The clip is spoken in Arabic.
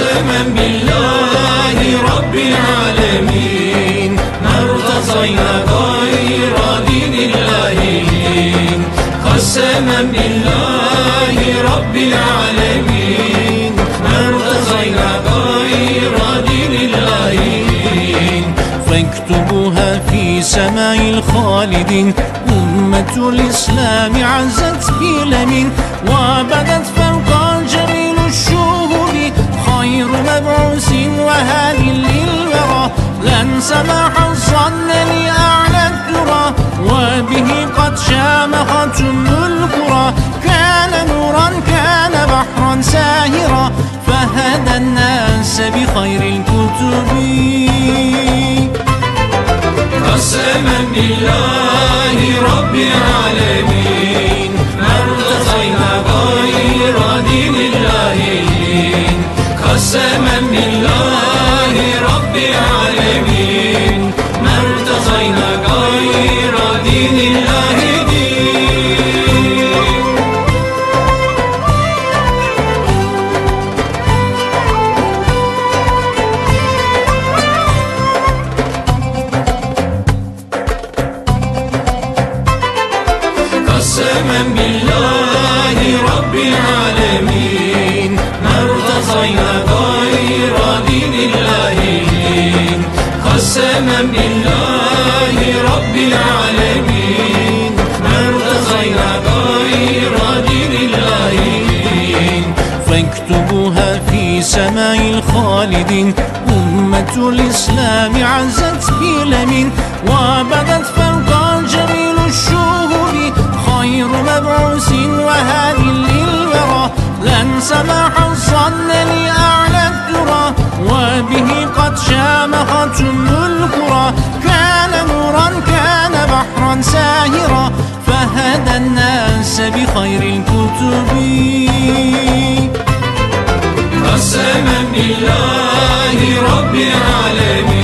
قسما بالله رب العالمين ما ارتضينا غير دين اللاهين قسما بالله رب العالمين ما ارتضينا غير دين اللاهين فاكتبوها في سماء الخالدين أمة الإسلام عزت إلى من مبعوث وهادي للورى لن سمح الظن لأعلى الذرى وبه قد شامخت القرى كان نورا كان بحرا ساهرا. فهدى الناس بخير الكتب. قسما بالله رب العالمين. ما ارتضينا غير دين الله. قسما قسما بالله رب العالمين ما ارتضينا غير دين الله. قسما بالله رب العالمين ما ارتضينا غير دين الله. فاكتبوها في سماء الخالدين أمة الإسلام عزت بلمين وبدت فوق بخير الكتب قسما بالله رب العالمين